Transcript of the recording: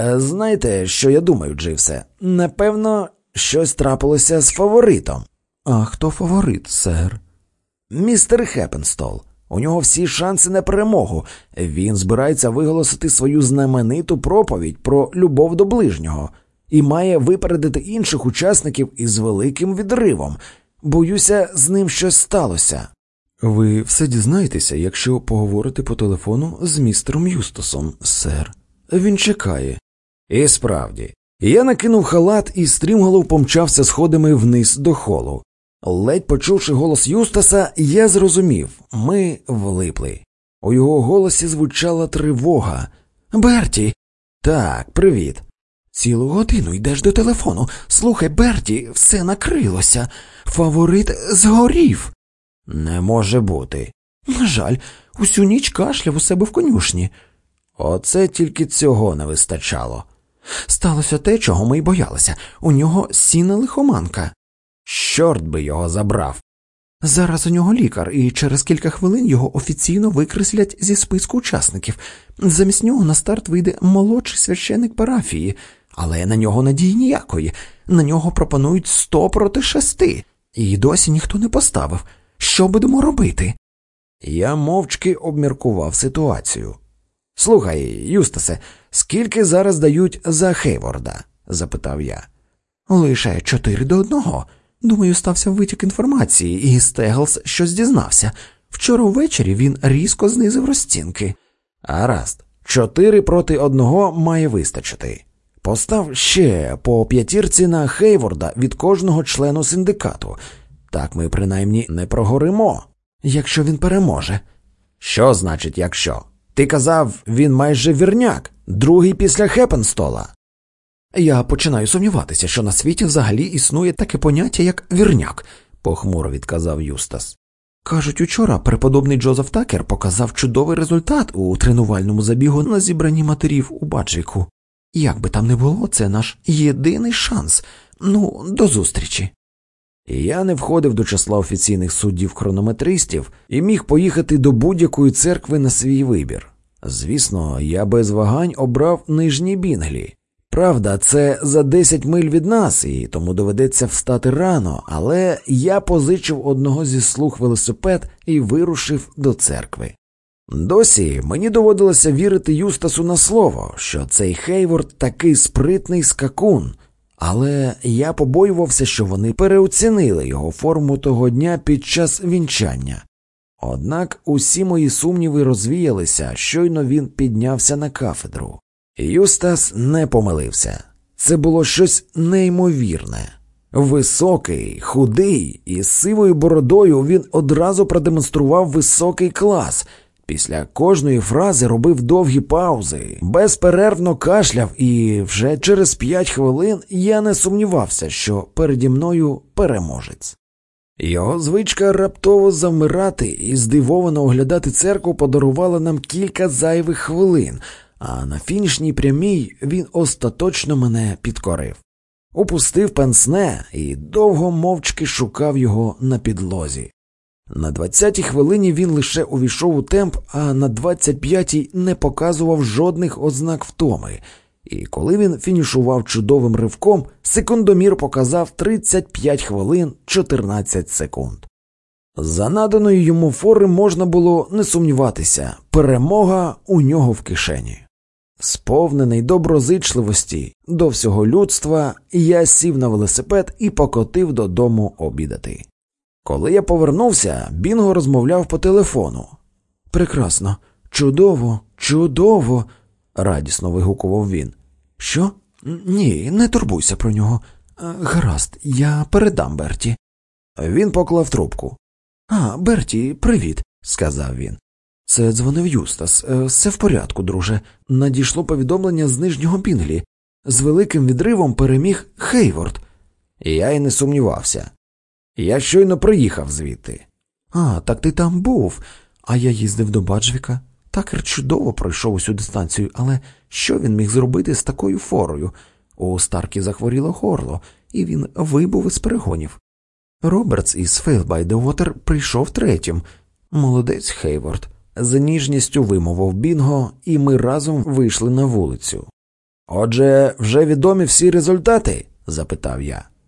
Е, знаєте, що я думаю, Дживсе? Напевно, щось трапилося з фаворитом. А хто фаворит, сер? Містер Хеппенстол. У нього всі шанси на перемогу. Він збирається виголосити свою знамениту проповідь про любов до ближнього і має випередити інших учасників із великим відривом. Боюся, з ним щось сталося. Ви все дізнаєтеся, якщо поговорите по телефону з містером Юстосом, сер. Він чекає. І справді, я накинув халат і стрімголов помчався сходами вниз до холу. Ледь почувши голос Юстаса, я зрозумів ми влипли. У його голосі звучала тривога. Берті. Так, привіт. Цілу годину йдеш до телефону. Слухай, Берті, все накрилося. Фаворит згорів. Не може бути. На жаль, усю ніч кашляв у себе в конюшні. Оце тільки цього не вистачало. Сталося те, чого ми й боялися. У нього сіна лихоманка. Чорт би його забрав. Зараз у нього лікар, і через кілька хвилин його офіційно викреслять зі списку учасників. Замість нього на старт вийде молодший священик парафії, але на нього надії ніякої. На нього пропонують сто проти шести, і досі ніхто не поставив. Що будемо робити? Я мовчки обміркував ситуацію. Слухай, Юстасе, скільки зараз дають за Хейворда? запитав я. Лише чотири до одного. Думаю, стався витік інформації, і Стеглс щось дізнався. Вчора ввечері він різко знизив розцінки. Гаразд, чотири проти одного має вистачити. Постав ще по п'ятірці на Хейворда від кожного члену синдикату. Так ми принаймні не прогоримо, якщо він переможе. Що значить, якщо? Ти казав, він майже вірняк, другий після Хепенстола. Я починаю сумніватися, що на світі взагалі існує таке поняття, як вірняк, похмуро відказав Юстас. Кажуть, учора преподобний Джозеф Такер показав чудовий результат у тренувальному забігу на зібранні матерів у Баджику. Як би там не було, це наш єдиний шанс. Ну, до зустрічі. Я не входив до числа офіційних суддів хронометристів і міг поїхати до будь-якої церкви на свій вибір. Звісно, я без вагань обрав нижні бінглі. Правда, це за 10 миль від нас, і тому доведеться встати рано, але я позичив одного зі слуг велосипед і вирушив до церкви. Досі мені доводилося вірити Юстасу на слово, що цей Хейворд такий спритний скакун, але я побоювався, що вони переоцінили його форму того дня під час вінчання. Однак усі мої сумніви розвіялися, щойно він піднявся на кафедру. Юстас не помилився. Це було щось неймовірне. Високий, худий і з сивою бородою він одразу продемонстрував високий клас. Після кожної фрази робив довгі паузи, безперервно кашляв, і вже через п'ять хвилин я не сумнівався, що переді мною переможець. Його звичка раптово завмирати і здивовано оглядати церкву подарувала нам кілька зайвих хвилин, а на фінішній прямій він остаточно мене підкорив. Упустив пенсне і довго мовчки шукав його на підлозі. На 20-й хвилині він лише увійшов у темп, а на 25-й не показував жодних ознак втоми, і коли він фінішував чудовим ривком, секундомір показав 35 хвилин 14 секунд. За наданою йому фори можна було не сумніватися, перемога у нього в кишені. Сповнений доброзичливості до всього людства, я сів на велосипед і покотив додому обідати. Коли я повернувся, Бінго розмовляв по телефону. Прекрасно, чудово, чудово, радісно вигукував він. Що? Ні, не турбуйся про нього. Гаразд, я передам Берті. Він поклав трубку. А, Берті, привіт, сказав він. Це дзвонив Юстас. Е, все в порядку, друже. Надійшло повідомлення з нижнього Пінглі. З великим відривом переміг Хейворд. Я й не сумнівався. Я щойно приїхав звідти. А, так ти там був, а я їздив до Баджвіка. Такер чудово пройшов усю дистанцію, але що він міг зробити з такою форою? У Старкі захворіло горло, і він вибув із перегонів. Робертс із Water прийшов третім. Молодець Хейворд. З ніжністю вимовив Бінго, і ми разом вийшли на вулицю. Отже, вже відомі всі результати? запитав я.